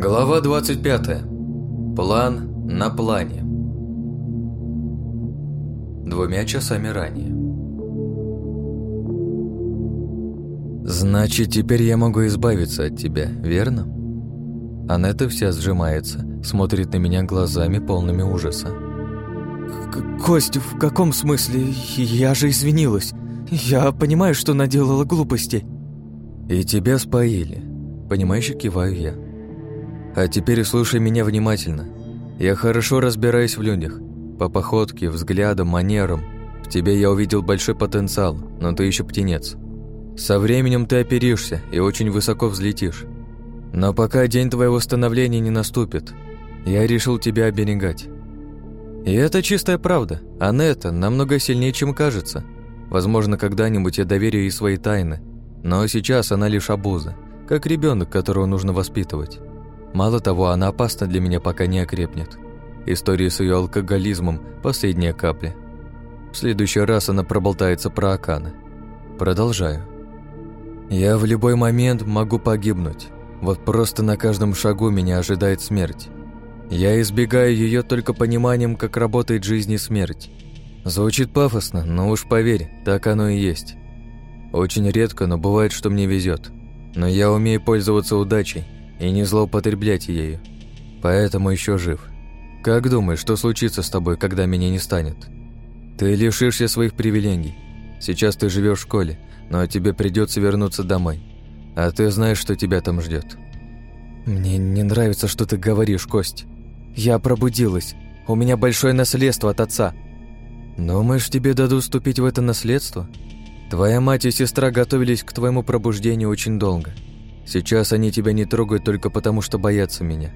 Глава 25. План на плане. Двумя часами ранее. «Значит, теперь я могу избавиться от тебя, верно?» Анетта вся сжимается, смотрит на меня глазами, полными ужаса. «Кость, в каком смысле? Я же извинилась. Я понимаю, что наделала глупостей». «И тебя споили», — понимающе киваю я. «А теперь слушай меня внимательно. Я хорошо разбираюсь в людях. По походке, взглядам, манерам. В тебе я увидел большой потенциал, но ты еще птенец. Со временем ты оперишься и очень высоко взлетишь. Но пока день твоего становления не наступит, я решил тебя оберегать. И это чистая правда. Анетта намного сильнее, чем кажется. Возможно, когда-нибудь я доверю ей свои тайны, но сейчас она лишь обуза, как ребенок, которого нужно воспитывать. Мало того, она опасна для меня, пока не окрепнет. История с ее алкоголизмом – последняя капля. В следующий раз она проболтается про Акана. Продолжаю. Я в любой момент могу погибнуть. Вот просто на каждом шагу меня ожидает смерть. Я избегаю ее только пониманием, как работает жизнь и смерть. Звучит пафосно, но уж поверь, так оно и есть. Очень редко, но бывает, что мне везет. Но я умею пользоваться удачей и не злоупотреблять ею. Поэтому еще жив. Как думаешь, что случится с тобой, когда меня не станет? Ты лишишься своих привилегий. Сейчас ты живешь в школе, но тебе придется вернуться домой. А ты знаешь, что тебя там ждет. Мне не нравится, что ты говоришь, Кость. Я пробудилась. У меня большое наследство от отца. Думаешь, тебе дадут вступить в это наследство? Твоя мать и сестра готовились к твоему пробуждению очень долго. Сейчас они тебя не трогают только потому, что боятся меня.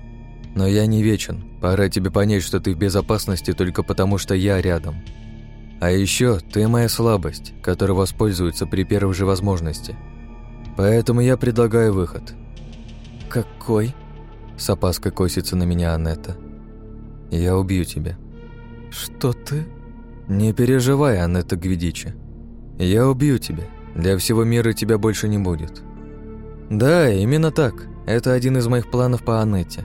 Но я не вечен. Пора тебе понять, что ты в безопасности только потому, что я рядом. А еще ты моя слабость, которой воспользуются при первой же возможности. Поэтому я предлагаю выход. Какой? С опаской косится на меня Анетта. Я убью тебя. Что ты? Не переживай, Анетта Гвидичи. Я убью тебя. Для всего мира тебя больше не будет. Да, именно так. Это один из моих планов по Анетте.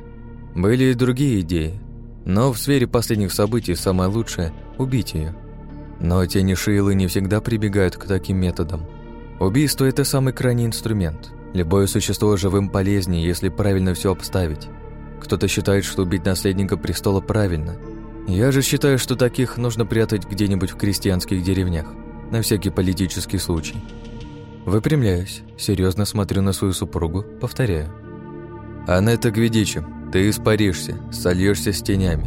Были и другие идеи, но в сфере последних событий самое лучшее – убить ее. Но тени Шиилы не всегда прибегают к таким методам. Убийство – это самый крайний инструмент. Любое существо живым полезнее, если правильно все обставить. Кто-то считает, что убить наследника престола правильно. Я же считаю, что таких нужно прятать где-нибудь в крестьянских деревнях, на всякий политический случай. Выпрямляюсь, серьезно смотрю на свою супругу, повторяю. «Анетта Гвидичи, ты испаришься, сольешься с тенями,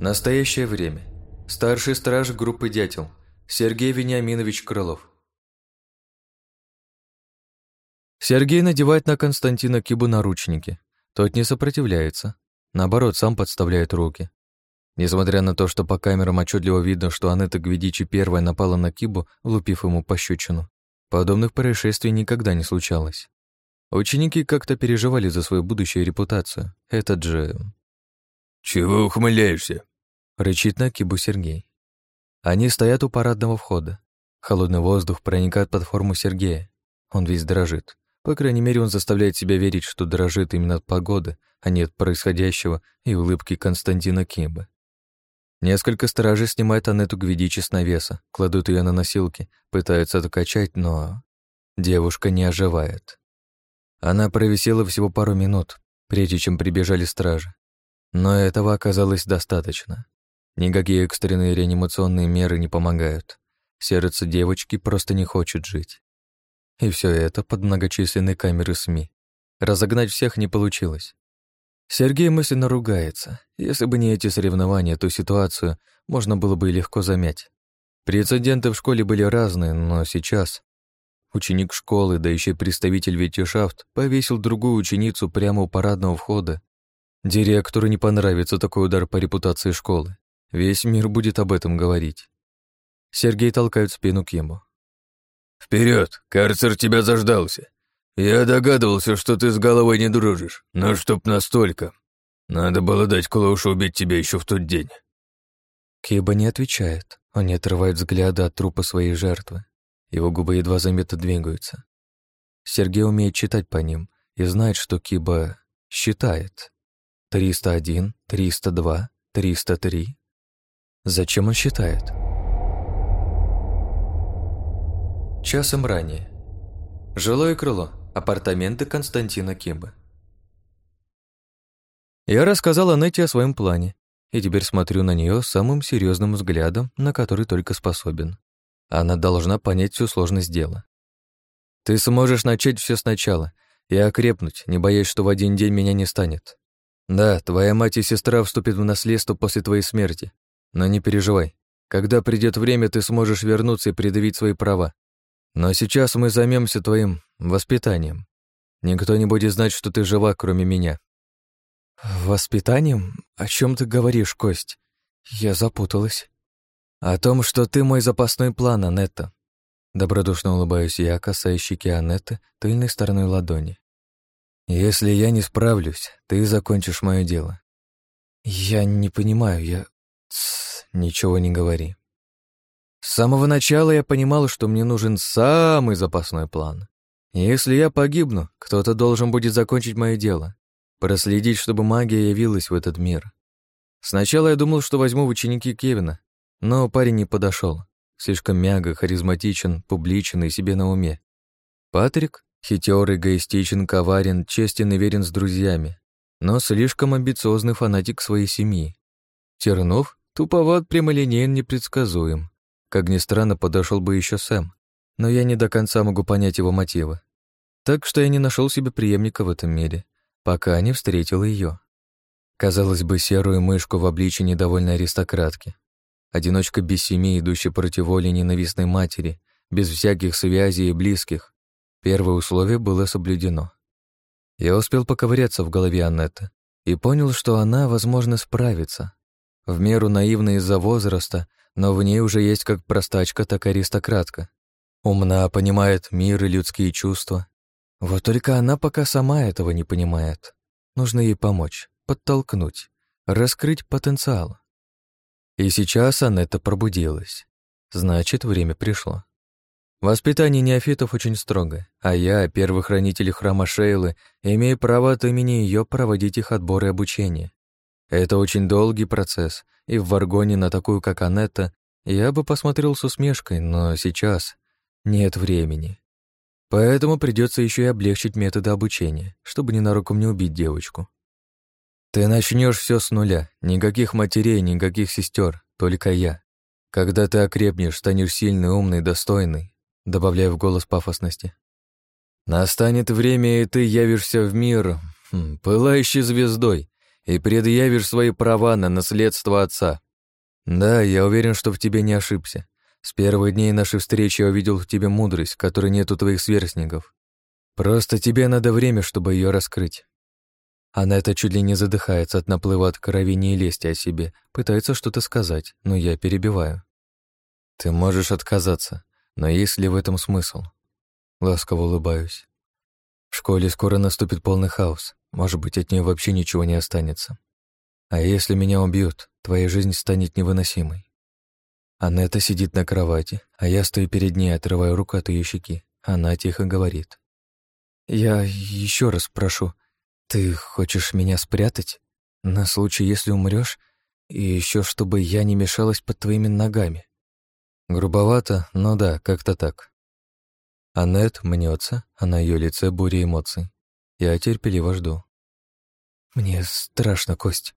Настоящее время. Старший страж группы «Дятел» Сергей Вениаминович Крылов. Сергей надевает на Константина Кибу наручники. Тот не сопротивляется. Наоборот, сам подставляет руки. Несмотря на то, что по камерам отчетливо видно, что Анетта Гвидичи первая напала на Кибу, влупив ему пощечину, подобных происшествий никогда не случалось. Ученики как-то переживали за свою будущую репутацию. Этот же «Чего ухмыляешься?» — рычит на кибу Сергей. Они стоят у парадного входа. Холодный воздух проникает под форму Сергея. Он весь дрожит. По крайней мере, он заставляет себя верить, что дрожит именно от погоды, а не от происходящего и улыбки Константина Кимбы. Несколько стражей снимают Анету Гвидичи с навеса, кладут ее на носилки, пытаются откачать, но... Девушка не оживает. Она провисела всего пару минут, прежде чем прибежали стражи. Но этого оказалось достаточно. Никакие экстренные реанимационные меры не помогают. Сердце девочки просто не хочет жить. И все это под многочисленные камеры СМИ. Разогнать всех не получилось. Сергей мысленно ругается. Если бы не эти соревнования, то ситуацию можно было бы и легко замять. Прецеденты в школе были разные, но сейчас ученик школы, да еще представитель Витишафт, повесил другую ученицу прямо у парадного входа Директору не понравится такой удар по репутации школы. Весь мир будет об этом говорить. Сергей толкает спину Киму. Вперед, карцер тебя заждался. Я догадывался, что ты с головой не дружишь, но чтоб настолько. Надо было дать Клоушу убить тебя еще в тот день. Киба не отвечает. Он не отрывает взгляда от трупа своей жертвы. Его губы едва заметно двигаются. Сергей умеет читать по ним и знает, что Киба считает. 301, 302, 303. Зачем он считает? Часом ранее. Жилое крыло. Апартаменты Константина Кимбы. Я рассказал Анетте о своем плане, и теперь смотрю на нее самым серьезным взглядом, на который только способен. Она должна понять всю сложность дела. Ты сможешь начать все сначала и окрепнуть, не боясь, что в один день меня не станет. Да, твоя мать и сестра вступят в наследство после твоей смерти, но не переживай. Когда придет время, ты сможешь вернуться и предъявить свои права. Но сейчас мы займемся твоим воспитанием. Никто не будет знать, что ты жива, кроме меня. «Воспитанием? О чем ты говоришь, Кость? Я запуталась». «О том, что ты мой запасной план, Анетта». Добродушно улыбаюсь я, касаясь щеки Анетты тыльной стороной ладони. «Если я не справлюсь, ты закончишь мое дело». «Я не понимаю, я...» Тс, ничего не говори. С самого начала я понимал, что мне нужен самый запасной план. Если я погибну, кто-то должен будет закончить мое дело. Проследить, чтобы магия явилась в этот мир. Сначала я думал, что возьму в ученики Кевина, но парень не подошел. Слишком мяго, харизматичен, публичен и себе на уме. Патрик хитер, эгоистичен, коварен, честен и верен с друзьями, но слишком амбициозный фанатик своей семьи. Тернов туповат, прямолинеен, непредсказуем. Как ни странно, подошел бы еще Сэм, но я не до конца могу понять его мотивы. Так что я не нашел себе преемника в этом мире пока не встретил ее. Казалось бы, серую мышку в обличии недовольной аристократки. Одиночка без семьи, идущая против воли ненавистной матери, без всяких связей и близких. Первое условие было соблюдено. Я успел поковыряться в голове Аннетты и понял, что она, возможно, справится. В меру наивна из-за возраста, но в ней уже есть как простачка, так и аристократка. Умна, понимает мир и людские чувства, вот только она пока сама этого не понимает. Нужно ей помочь, подтолкнуть, раскрыть потенциал. И сейчас Анетта пробудилась. Значит, время пришло. Воспитание неофитов очень строго, а я, первый хранитель храма Шейлы, имею право от имени ее проводить их отбор и обучение. Это очень долгий процесс, и в Варгоне на такую, как Анетта, я бы посмотрел с усмешкой, но сейчас нет времени. Поэтому придется еще и облегчить методы обучения, чтобы ненароком не убить девочку. Ты начнешь все с нуля, никаких матерей, никаких сестер, только я. Когда ты окрепнешь, станешь сильный, умный, достойный, добавляя в голос пафосности. Настанет время, и ты явишься в мир, хм, пылающей звездой, и предъявишь свои права на наследство отца. Да, я уверен, что в тебе не ошибся. С первых дней нашей встречи я увидел в тебе мудрость, которой нет у твоих сверстников. Просто тебе надо время, чтобы ее раскрыть. Она это чуть ли не задыхается от наплыва откровения и лести о себе, пытается что-то сказать, но я перебиваю. Ты можешь отказаться, но есть ли в этом смысл? Ласково улыбаюсь. В школе скоро наступит полный хаос, может быть, от нее вообще ничего не останется. А если меня убьют, твоя жизнь станет невыносимой. Анетта сидит на кровати, а я стою перед ней, отрываю руку от ее щеки. Она тихо говорит. «Я еще раз прошу, ты хочешь меня спрятать? На случай, если умрешь, и еще чтобы я не мешалась под твоими ногами?» Грубовато, но да, как-то так. Аннет мнется, а на ее лице буря эмоций. Я терпеливо жду. «Мне страшно, Кость».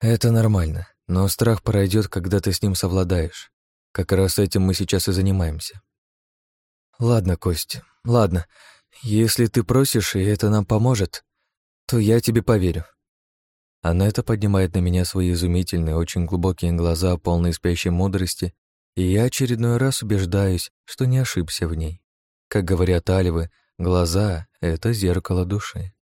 «Это нормально. Но страх пройдет, когда ты с ним совладаешь. Как раз этим мы сейчас и занимаемся. Ладно, Кость, ладно. Если ты просишь, и это нам поможет, то я тебе поверю. Она это поднимает на меня свои изумительные, очень глубокие глаза, полные спящей мудрости, и я очередной раз убеждаюсь, что не ошибся в ней. Как говорят альвы, глаза — это зеркало души.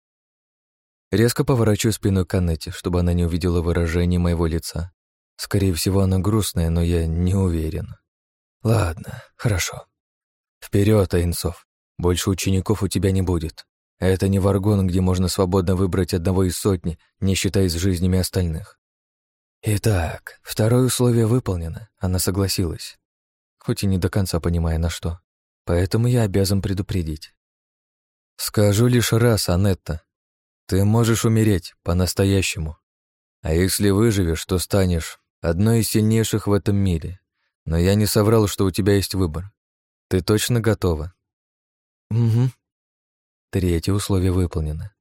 Резко поворачиваю спину к Аннете, чтобы она не увидела выражение моего лица. Скорее всего, она грустная, но я не уверен. Ладно, хорошо. Вперед, Айнцов. Больше учеников у тебя не будет. Это не варгон, где можно свободно выбрать одного из сотни, не считаясь жизнями остальных. Итак, второе условие выполнено, она согласилась. Хоть и не до конца понимая на что. Поэтому я обязан предупредить. Скажу лишь раз, Анетта. Ты можешь умереть по-настоящему. А если выживешь, то станешь одной из сильнейших в этом мире. Но я не соврал, что у тебя есть выбор. Ты точно готова? Угу. Третье условие выполнено.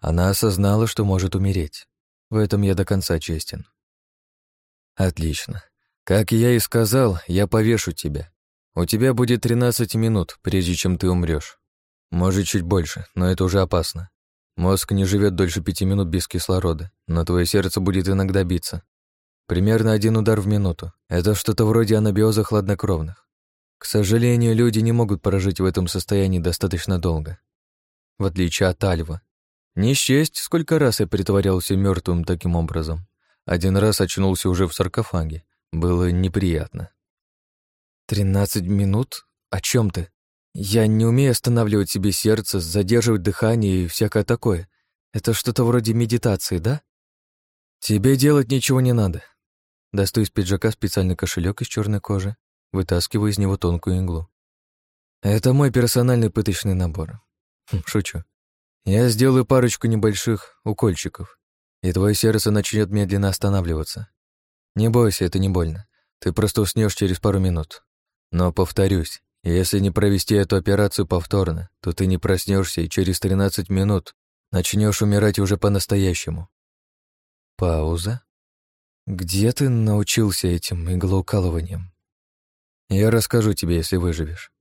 Она осознала, что может умереть. В этом я до конца честен. Отлично. Как я и сказал, я повешу тебя. У тебя будет 13 минут, прежде чем ты умрешь. Может, чуть больше, но это уже опасно. Мозг не живет дольше пяти минут без кислорода, но твое сердце будет иногда биться. Примерно один удар в минуту. Это что-то вроде анабиоза хладнокровных. К сожалению, люди не могут прожить в этом состоянии достаточно долго. В отличие от Альва. Не счесть, сколько раз я притворялся мертвым таким образом. Один раз очнулся уже в саркофаге. Было неприятно. «Тринадцать минут? О чем ты?» Я не умею останавливать себе сердце, задерживать дыхание и всякое такое. Это что-то вроде медитации, да? Тебе делать ничего не надо. Достаю из пиджака специальный кошелек из черной кожи, вытаскиваю из него тонкую иглу. Это мой персональный пыточный набор. Хм, шучу. Я сделаю парочку небольших укольчиков, и твое сердце начнет медленно останавливаться. Не бойся, это не больно. Ты просто уснешь через пару минут. Но, повторюсь, если не провести эту операцию повторно, то ты не проснешься и через 13 минут начнешь умирать уже по-настоящему. Пауза. Где ты научился этим иглоукалыванием? Я расскажу тебе, если выживешь.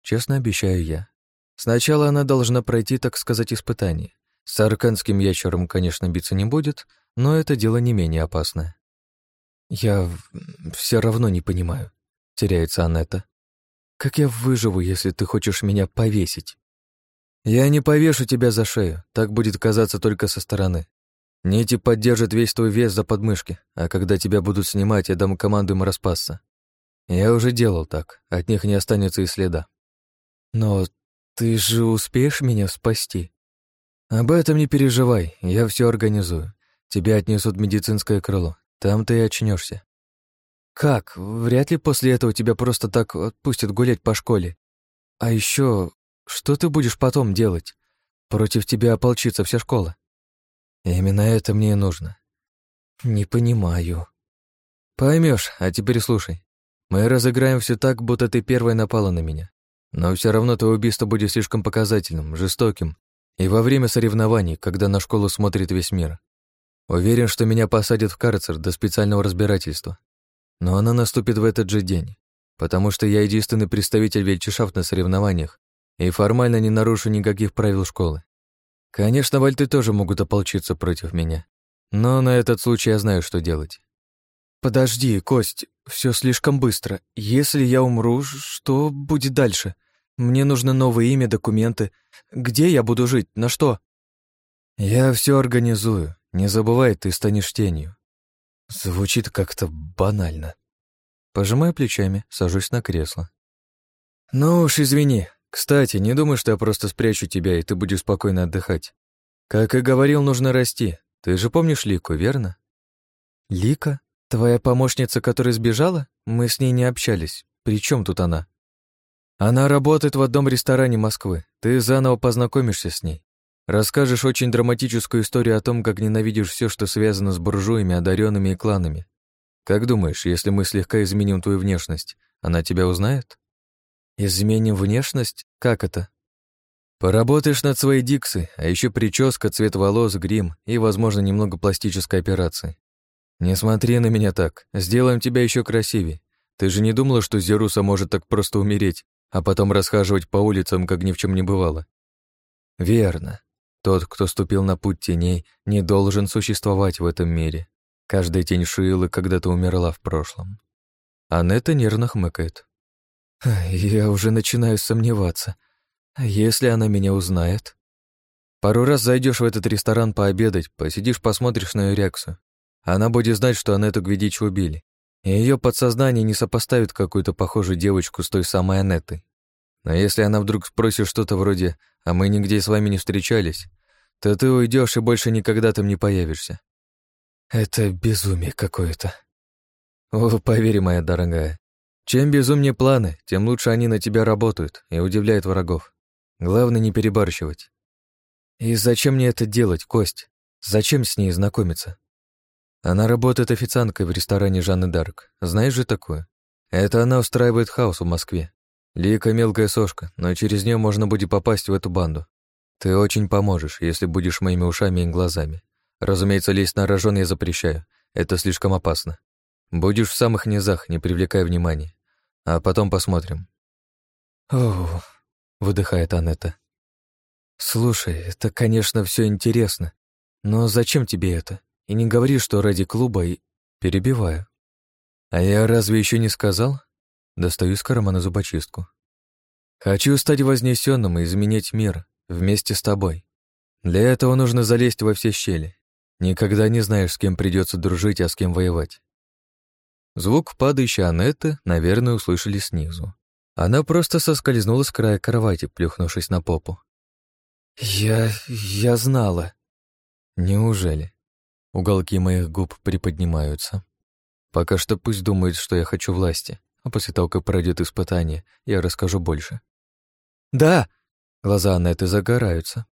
Честно обещаю я. Сначала она должна пройти, так сказать, испытание. С арканским ящером, конечно, биться не будет, но это дело не менее опасное. Я все равно не понимаю, теряется Анетта. Как я выживу, если ты хочешь меня повесить? Я не повешу тебя за шею, так будет казаться только со стороны. Нити поддержат весь твой вес за подмышки, а когда тебя будут снимать, я дам команду им распасться. Я уже делал так, от них не останется и следа. Но ты же успеешь меня спасти? Об этом не переживай, я все организую. Тебя отнесут в медицинское крыло, там ты и очнешься. Как? Вряд ли после этого тебя просто так отпустят гулять по школе. А еще, что ты будешь потом делать? Против тебя ополчится вся школа. Именно это мне и нужно. Не понимаю. Поймешь, а теперь слушай. Мы разыграем все так, будто ты первая напала на меня. Но все равно твое убийство будет слишком показательным, жестоким. И во время соревнований, когда на школу смотрит весь мир. Уверен, что меня посадят в карцер до специального разбирательства. Но она наступит в этот же день, потому что я единственный представитель Вельчешафт на соревнованиях и формально не нарушу никаких правил школы. Конечно, вальты тоже могут ополчиться против меня, но на этот случай я знаю, что делать. Подожди, Кость, все слишком быстро. Если я умру, что будет дальше? Мне нужно новое имя, документы. Где я буду жить? На что? Я все организую. Не забывай, ты станешь тенью. Звучит как-то банально. Пожимаю плечами, сажусь на кресло. Ну уж извини. Кстати, не думай, что я просто спрячу тебя, и ты будешь спокойно отдыхать. Как и говорил, нужно расти. Ты же помнишь Лику, верно? Лика? Твоя помощница, которая сбежала? Мы с ней не общались. При чем тут она? Она работает в одном ресторане Москвы. Ты заново познакомишься с ней. Расскажешь очень драматическую историю о том, как ненавидишь все, что связано с буржуями, одаренными и кланами. Как думаешь, если мы слегка изменим твою внешность, она тебя узнает? Изменим внешность? Как это? Поработаешь над своей дикцией, а еще прическа, цвет волос, грим и, возможно, немного пластической операции. Не смотри на меня так, сделаем тебя еще красивее. Ты же не думала, что Зеруса может так просто умереть, а потом расхаживать по улицам, как ни в чем не бывало? Верно. Тот, кто ступил на путь теней, не должен существовать в этом мире. Каждая тень Шилы когда-то умерла в прошлом. Анетта нервно хмыкает. «Я уже начинаю сомневаться. А если она меня узнает?» Пару раз зайдешь в этот ресторан пообедать, посидишь, посмотришь на ее реакцию. Она будет знать, что Анетту Гвидич убили. И ее подсознание не сопоставит какую-то похожую девочку с той самой Анеттой. Но если она вдруг спросит что-то вроде «а мы нигде с вами не встречались», то ты уйдешь и больше никогда там не появишься. Это безумие какое-то. О, поверь, моя дорогая, чем безумнее планы, тем лучше они на тебя работают и удивляют врагов. Главное не перебарщивать. И зачем мне это делать, Кость? Зачем с ней знакомиться? Она работает официанткой в ресторане Жанны Дарк. Знаешь же такое? Это она устраивает хаос в Москве. Лика мелкая сошка, но через нее можно будет попасть в эту банду. Ты очень поможешь, если будешь моими ушами и глазами. Разумеется, лезть на рожон я запрещаю. Это слишком опасно. Будешь в самых низах, не привлекая внимания. А потом посмотрим. О, выдыхает Анетта. Слушай, это, конечно, все интересно. Но зачем тебе это? И не говори, что ради клуба и... Перебиваю. А я разве еще не сказал? Достаю из кармана зубочистку. Хочу стать вознесенным и изменить мир вместе с тобой. Для этого нужно залезть во все щели. Никогда не знаешь, с кем придется дружить, а с кем воевать. Звук падающей Анетты, наверное, услышали снизу. Она просто соскользнула с края кровати, плюхнувшись на попу. «Я... я знала». «Неужели?» Уголки моих губ приподнимаются. Пока что пусть думает, что я хочу власти, а после того, как пройдет испытание, я расскажу больше. «Да!» Глаза Анетты загораются.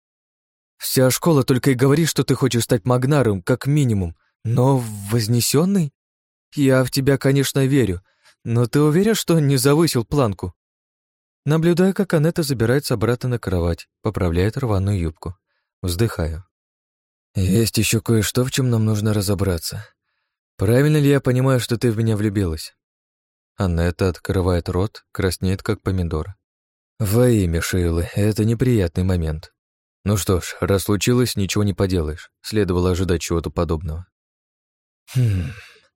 «Вся школа только и говорит, что ты хочешь стать магнаром, как минимум, но вознесенный? Я в тебя, конечно, верю, но ты уверен, что не завысил планку?» Наблюдаю, как Анетта забирается обратно на кровать, поправляет рваную юбку. Вздыхаю. «Есть еще кое-что, в чем нам нужно разобраться. Правильно ли я понимаю, что ты в меня влюбилась?» Анетта открывает рот, краснеет, как помидор. «Во имя Шейлы, это неприятный момент. Ну что ж, раз случилось, ничего не поделаешь. Следовало ожидать чего-то подобного». «Хм...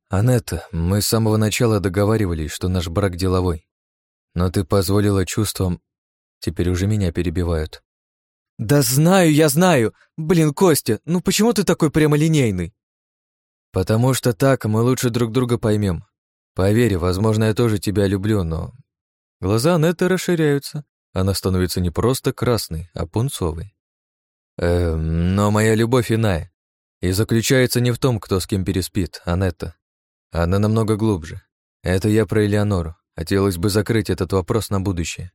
Анетта, мы с самого начала договаривались, что наш брак деловой. Но ты позволила чувствам... Теперь уже меня перебивают. «Да знаю, я знаю! Блин, Костя, ну почему ты такой прямолинейный?» «Потому что так мы лучше друг друга поймем. Поверь, возможно, я тоже тебя люблю, но...» Глаза Анетты расширяются. Она становится не просто красной, а пунцовой. Эм, но моя любовь иная. И заключается не в том, кто с кем переспит, Анетта. Она намного глубже. Это я про Элеонору. Хотелось бы закрыть этот вопрос на будущее.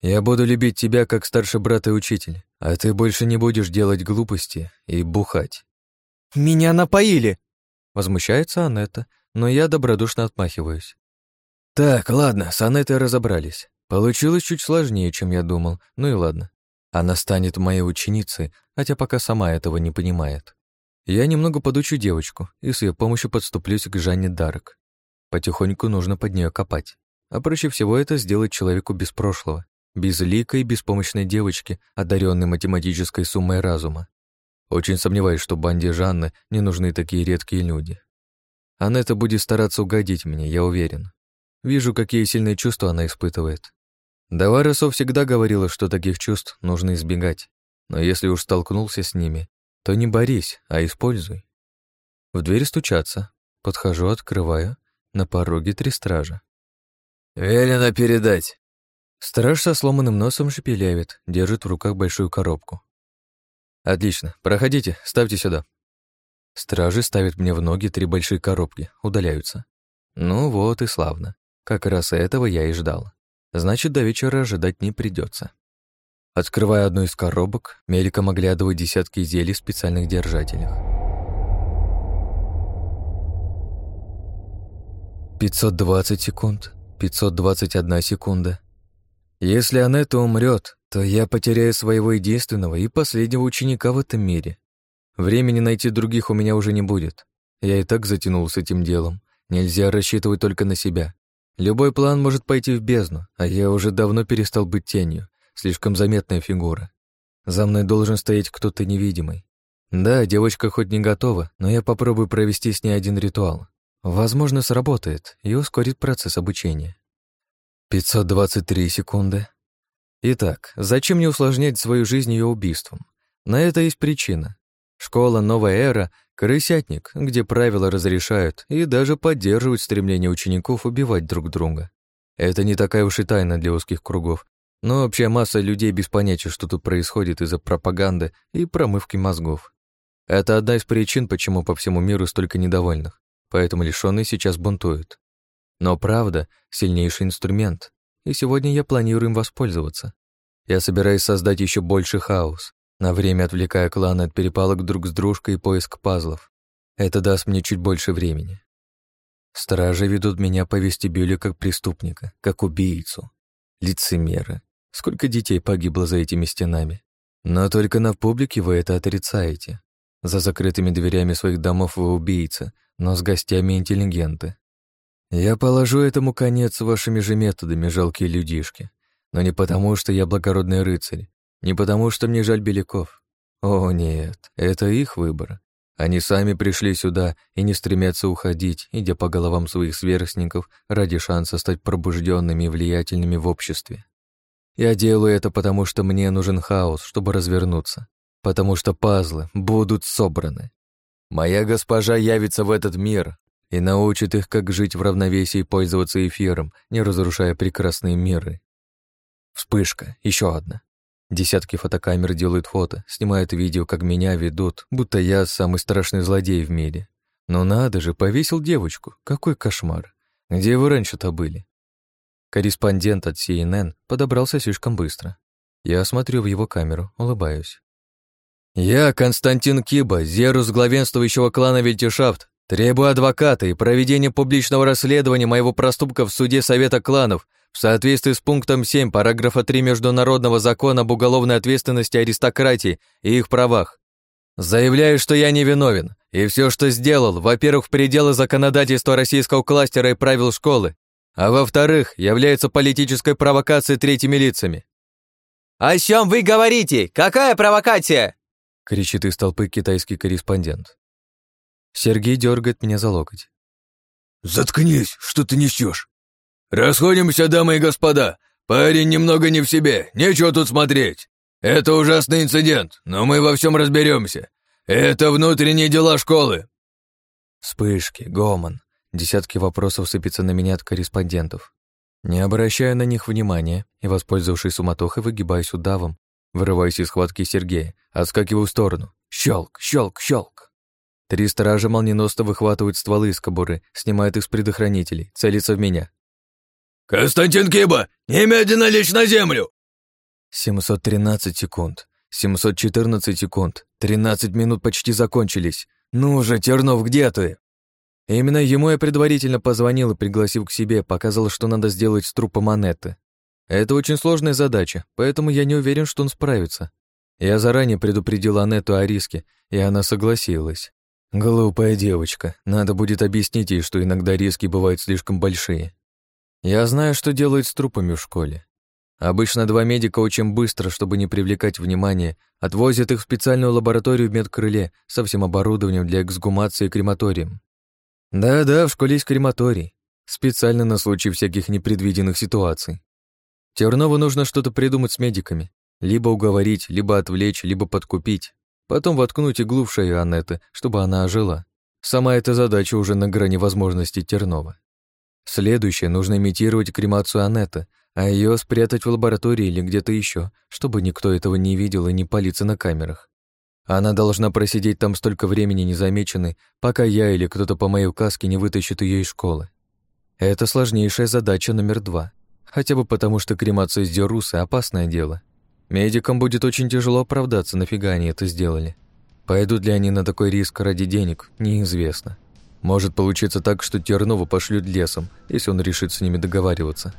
Я буду любить тебя как старший брат и учитель, а ты больше не будешь делать глупости и бухать. Меня напоили! Возмущается Анетта, но я добродушно отмахиваюсь. Так, ладно, с Анеттой разобрались. Получилось чуть сложнее, чем я думал. Ну и ладно. Она станет моей ученицей, хотя пока сама этого не понимает. Я немного подучу девочку и с ее помощью подступлюсь к Жанне Дарок. Потихоньку нужно под нее копать. А проще всего это сделать человеку без прошлого, безликой, беспомощной девочки, одаренной математической суммой разума. Очень сомневаюсь, что банде Жанны не нужны такие редкие люди. Анетта будет стараться угодить мне, я уверен. Вижу, какие сильные чувства она испытывает. Даваресо всегда говорила, что таких чувств нужно избегать. Но если уж столкнулся с ними, то не борись, а используй. В дверь стучатся. Подхожу, открываю. На пороге три стража. «Велено передать!» Страж со сломанным носом шепелявит, держит в руках большую коробку. «Отлично, проходите, ставьте сюда». Стражи ставят мне в ноги три большие коробки, удаляются. Ну вот и славно. Как раз этого я и ждал. Значит, до вечера ожидать не придется. Открывая одну из коробок, мельком оглядываю десятки изделий в специальных держателях. 520 секунд, 521 секунда, если Анетта умрет, то я потеряю своего единственного и последнего ученика в этом мире. Времени найти других у меня уже не будет. Я и так затянул с этим делом. Нельзя рассчитывать только на себя. Любой план может пойти в бездну, а я уже давно перестал быть тенью. Слишком заметная фигура. За мной должен стоять кто-то невидимый. Да, девочка хоть не готова, но я попробую провести с ней один ритуал. Возможно, сработает и ускорит процесс обучения. 523 секунды. Итак, зачем мне усложнять свою жизнь ее убийством? На это есть причина. Школа «Новая эра» — крысятник, где правила разрешают и даже поддерживают стремление учеников убивать друг друга. Это не такая уж и тайна для узких кругов, но общая масса людей без понятия, что тут происходит из-за пропаганды и промывки мозгов. Это одна из причин, почему по всему миру столько недовольных, поэтому лишённые сейчас бунтуют. Но правда — сильнейший инструмент, и сегодня я планирую им воспользоваться. Я собираюсь создать еще больше хаос, на время отвлекая кланы от перепалок друг с дружкой и поиск пазлов. Это даст мне чуть больше времени. Стражи ведут меня по вестибюлю как преступника, как убийцу. Лицемеры. Сколько детей погибло за этими стенами. Но только на публике вы это отрицаете. За закрытыми дверями своих домов вы убийца, но с гостями интеллигенты. Я положу этому конец вашими же методами, жалкие людишки. Но не потому, что я благородный рыцарь, не потому, что мне жаль беляков. О, нет, это их выбор. Они сами пришли сюда и не стремятся уходить, идя по головам своих сверстников ради шанса стать пробужденными и влиятельными в обществе. Я делаю это потому, что мне нужен хаос, чтобы развернуться, потому что пазлы будут собраны. Моя госпожа явится в этот мир и научит их, как жить в равновесии и пользоваться эфиром, не разрушая прекрасные миры. Вспышка, еще одна. Десятки фотокамер делают фото, снимают видео, как меня ведут, будто я самый страшный злодей в мире. Но надо же, повесил девочку. Какой кошмар. Где вы раньше-то были? Корреспондент от CNN подобрался слишком быстро. Я смотрю в его камеру, улыбаюсь. «Я, Константин Киба, зерус главенствующего клана Вельтишафт, требую адвоката и проведения публичного расследования моего проступка в суде Совета кланов в соответствии с пунктом 7 параграфа 3 Международного закона об уголовной ответственности аристократии и их правах. Заявляю, что я невиновен, и все, что сделал, во-первых, в пределы законодательства российского кластера и правил школы, а во-вторых, является политической провокацией третьими лицами. «О чем вы говорите? Какая провокация?» кричит из толпы китайский корреспондент. Сергей дергает меня за локоть. «Заткнись, что ты несешь? «Расходимся, дамы и господа. Парень немного не в себе, нечего тут смотреть. Это ужасный инцидент, но мы во всем разберемся. Это внутренние дела школы». Вспышки, гомон, десятки вопросов сыпятся на меня от корреспондентов. Не обращая на них внимания и, воспользовавшись суматохой, выгибаюсь удавом, вырываюсь из схватки Сергея, отскакиваю в сторону. Щелк, щелк, щелк. Три стража молниеносно выхватывают стволы из кобуры, снимают их с предохранителей, целятся в меня. «Константин Киба, немедленно лечь на землю!» 713 секунд, 714 секунд, 13 минут почти закончились. Ну же, Тернов, где ты? Именно ему я предварительно позвонил и, пригласил к себе, показал, что надо сделать с трупом Анетты. Это очень сложная задача, поэтому я не уверен, что он справится. Я заранее предупредил Анетту о риске, и она согласилась. Глупая девочка, надо будет объяснить ей, что иногда риски бывают слишком большие. Я знаю, что делают с трупами в школе. Обычно два медика очень быстро, чтобы не привлекать внимания, отвозят их в специальную лабораторию в медкрыле со всем оборудованием для эксгумации и крематорием. Да-да, в школе есть крематорий. Специально на случай всяких непредвиденных ситуаций. Тернову нужно что-то придумать с медиками. Либо уговорить, либо отвлечь, либо подкупить. Потом воткнуть иглу в шею Аннеты, чтобы она ожила. Сама эта задача уже на грани возможностей Тернова. Следующее нужно имитировать кремацию Анетты, а ее спрятать в лаборатории или где-то еще, чтобы никто этого не видел и не палиться на камерах. Она должна просидеть там столько времени незамеченной, пока я или кто-то по моей указке не вытащит ее из школы. Это сложнейшая задача номер два. Хотя бы потому, что кремация из Дерусы — опасное дело. Медикам будет очень тяжело оправдаться, нафига они это сделали. Пойдут ли они на такой риск ради денег, неизвестно. Может получиться так, что Тернову пошлют лесом, если он решит с ними договариваться.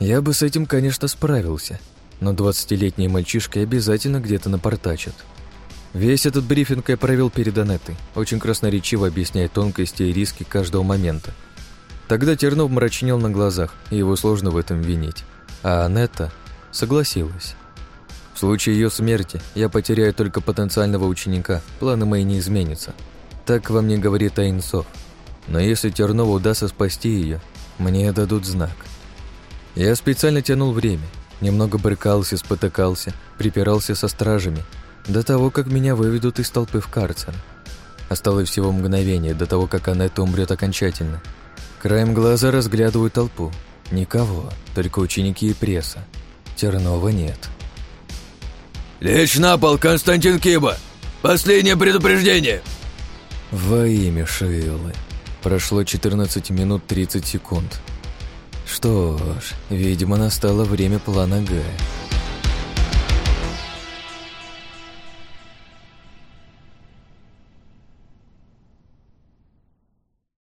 Я бы с этим, конечно, справился, но двадцатилетние мальчишки обязательно где-то напортачат. Весь этот брифинг я провел перед Анеттой, очень красноречиво объясняя тонкости и риски каждого момента. Тогда Тернов мрачнел на глазах, и его сложно в этом винить. А Анетта согласилась. В случае ее смерти я потеряю только потенциального ученика, планы мои не изменятся. Так во мне говорит Айнсов. Но если Тернову удастся спасти ее, мне дадут знак. Я специально тянул время, немного брыкался, спотыкался, припирался со стражами, до того, как меня выведут из толпы в карцер. Осталось всего мгновение до того, как Анетта умрет окончательно. Краем глаза разглядываю толпу. Никого, только ученики и пресса. Тернова нет. «Лечь на пол, Константин Киба! Последнее предупреждение!» Во имя Шейлы. Прошло 14 минут 30 секунд. Что ж, видимо, настало время плана Г.